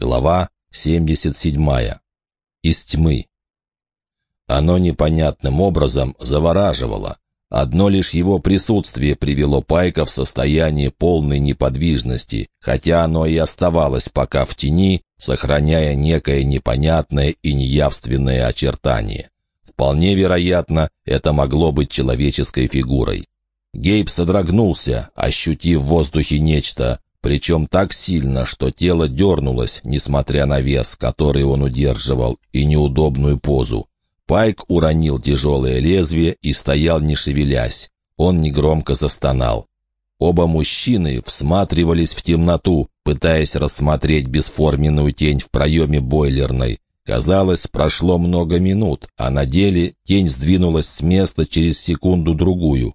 Глава 77. Из тьмы. Оно непонятным образом завораживало. Одно лишь его присутствие привело Пайка в состояние полной неподвижности, хотя оно и оставалось пока в тени, сохраняя некое непонятное и неявственное очертание. Вполне вероятно, это могло быть человеческой фигурой. Гейб содрогнулся, ощутив в воздухе нечто, причем так сильно, что тело дернулось, несмотря на вес, который он удерживал, и неудобную позу. Пайк уронил тяжелое лезвие и стоял, не шевелясь. Он негромко застонал. Оба мужчины всматривались в темноту, пытаясь рассмотреть бесформенную тень в проеме бойлерной. Казалось, прошло много минут, а на деле тень сдвинулась с места через секунду-другую.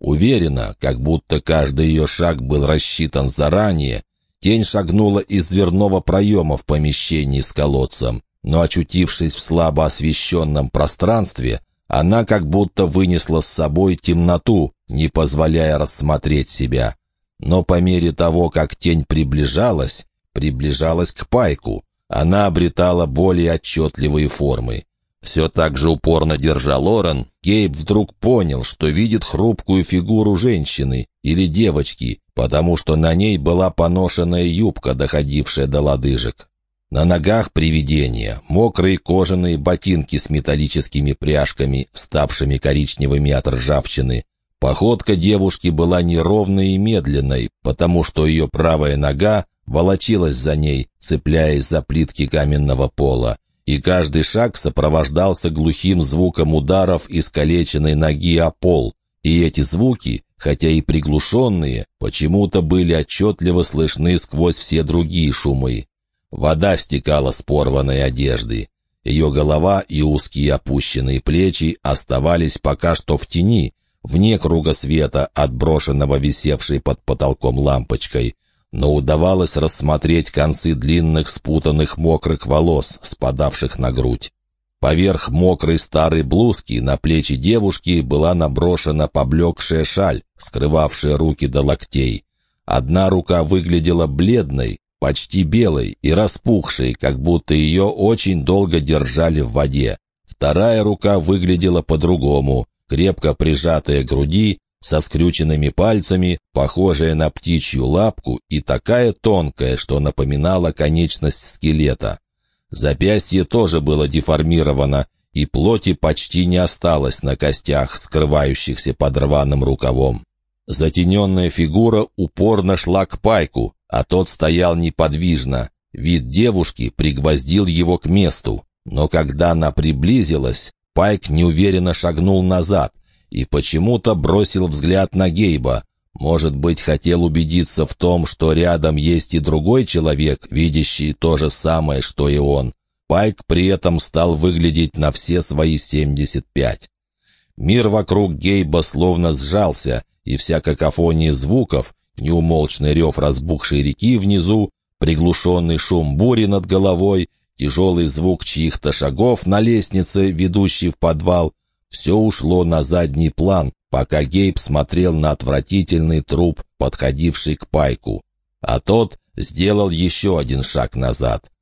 Уверенно, как будто каждый ее шаг был рассчитан заранее, тень шагнула из дверного проема в помещении с колодцем, но, очутившись в слабо освещенном пространстве, она как будто вынесла с собой темноту, не позволяя рассмотреть себя. Но по мере того, как тень приближалась, приближалась к пайку, она обретала более отчетливые формы. Все так же упорно держа Лорен, Гейб вдруг понял, что видит хрупкую фигуру женщины или девочки, потому что на ней была поношенная юбка, доходившая до лодыжек. На ногах привидения мокрые кожаные ботинки с металлическими пряжками, ставшими коричневыми от ржавчины. Походка девушки была неровной и медленной, потому что ее правая нога волочилась за ней, цепляясь за плитки каменного пола и каждый шаг сопровождался глухим звуком ударов искалеченной ноги о пол, и эти звуки, хотя и приглушенные, почему-то были отчетливо слышны сквозь все другие шумы. Вода стекала с порванной одежды. Ее голова и узкие опущенные плечи оставались пока что в тени, вне круга света, отброшенного висевшей под потолком лампочкой, но удавалось рассмотреть концы длинных спутанных мокрых волос, спадавших на грудь. Поверх мокрой старой блузки на плечи девушки была наброшена поблекшая шаль, скрывавшая руки до локтей. Одна рука выглядела бледной, почти белой и распухшей, как будто ее очень долго держали в воде. Вторая рука выглядела по-другому, крепко прижатая к груди со скрюченными пальцами, похожая на птичью лапку и такая тонкая, что напоминала конечность скелета. Запястье тоже было деформировано, и плоти почти не осталось на костях, скрывающихся под рваным рукавом. Затененная фигура упорно шла к пайку, а тот стоял неподвижно. Вид девушки пригвоздил его к месту, но когда она приблизилась, Пайк неуверенно шагнул назад, и почему-то бросил взгляд на Гейба. Может быть, хотел убедиться в том, что рядом есть и другой человек, видящий то же самое, что и он. Пайк при этом стал выглядеть на все свои 75. Мир вокруг Гейба словно сжался, и вся какофония звуков, неумолчный рев разбухшей реки внизу, приглушенный шум бури над головой, тяжелый звук чьих-то шагов на лестнице, ведущей в подвал — все ушло на задний план, пока Гейб смотрел на отвратительный труп, подходивший к пайку. А тот сделал еще один шаг назад.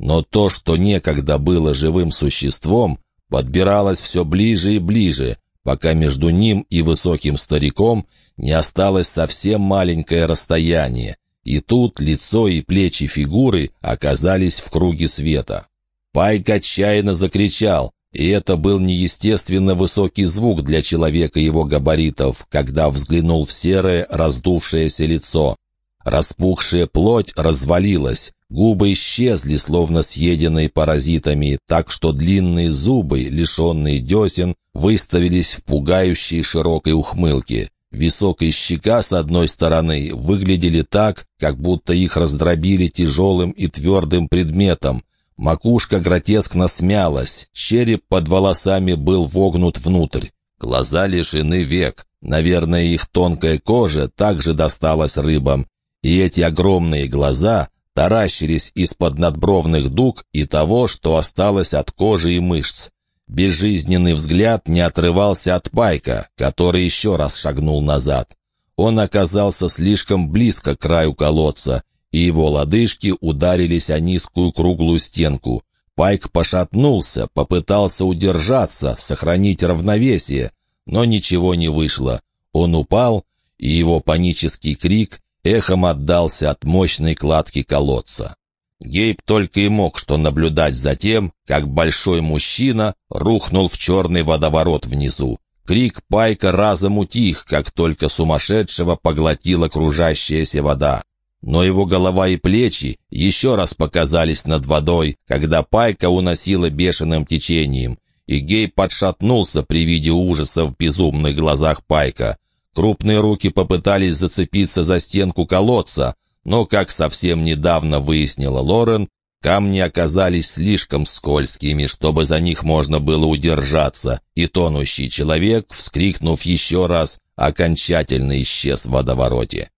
Но то, что некогда было живым существом, подбиралось все ближе и ближе, пока между ним и высоким стариком не осталось совсем маленькое расстояние, и тут лицо и плечи фигуры оказались в круге света. Пайк отчаянно закричал, и это был неестественно высокий звук для человека его габаритов, когда взглянул в серое, раздувшееся лицо. Распухшая плоть развалилась, губы исчезли, словно съеденные паразитами, так что длинные зубы, лишенные десен, выставились в пугающей широкой ухмылке. Висок и щека с одной стороны выглядели так, как будто их раздробили тяжелым и твердым предметом, Макушка гротескно смялась, череп под волосами был вогнут внутрь. Глаза лишены век. Наверное, их тонкая кожа также досталась рыбам. И эти огромные глаза таращились из-под надбровных дуг и того, что осталось от кожи и мышц. Безжизненный взгляд не отрывался от Пайка, который еще раз шагнул назад. Он оказался слишком близко к краю колодца, и его лодыжки ударились о низкую круглую стенку. Пайк пошатнулся, попытался удержаться, сохранить равновесие, но ничего не вышло. Он упал, и его панический крик эхом отдался от мощной кладки колодца. Гейб только и мог что наблюдать за тем, как большой мужчина рухнул в черный водоворот внизу. Крик Пайка разом утих, как только сумасшедшего поглотила кружащаяся вода. Но его голова и плечи еще раз показались над водой, когда Пайка уносила бешеным течением, и Гей подшатнулся при виде ужаса в безумных глазах Пайка. Крупные руки попытались зацепиться за стенку колодца, но, как совсем недавно выяснила Лорен, камни оказались слишком скользкими, чтобы за них можно было удержаться, и тонущий человек, вскрикнув еще раз, окончательно исчез в водовороте.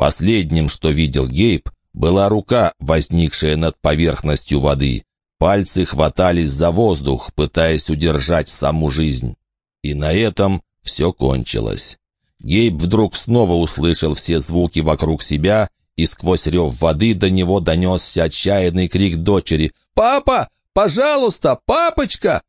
Последним, что видел Гейб, была рука, возникшая над поверхностью воды. Пальцы хватались за воздух, пытаясь удержать саму жизнь. И на этом все кончилось. Гейб вдруг снова услышал все звуки вокруг себя и сквозь рев воды до него донесся отчаянный крик дочери. «Папа! Пожалуйста! Папочка!»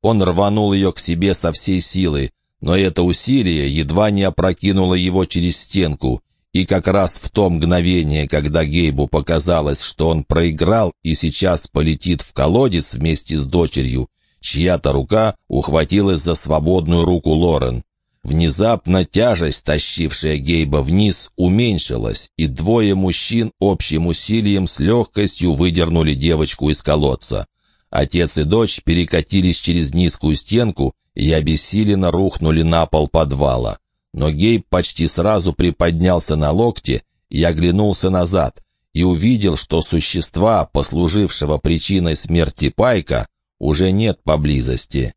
Он рванул ее к себе со всей силы, но это усилие едва не опрокинуло его через стенку. И как раз в то мгновение, когда Гейбу показалось, что он проиграл и сейчас полетит в колодец вместе с дочерью, чья-то рука ухватилась за свободную руку Лорен. Внезапно тяжесть, тащившая Гейба вниз, уменьшилась, и двое мужчин общим усилием с легкостью выдернули девочку из колодца. Отец и дочь перекатились через низкую стенку и обессиленно рухнули на пол подвала. Но Гейб почти сразу приподнялся на локте и оглянулся назад, и увидел, что существа, послужившего причиной смерти Пайка, уже нет поблизости.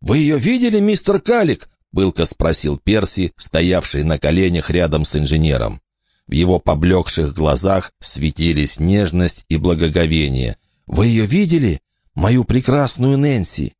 «Вы ее видели, мистер Калик?» — пылко спросил Перси, стоявший на коленях рядом с инженером. В его поблекших глазах светились нежность и благоговение. «Вы ее видели? Мою прекрасную Нэнси!»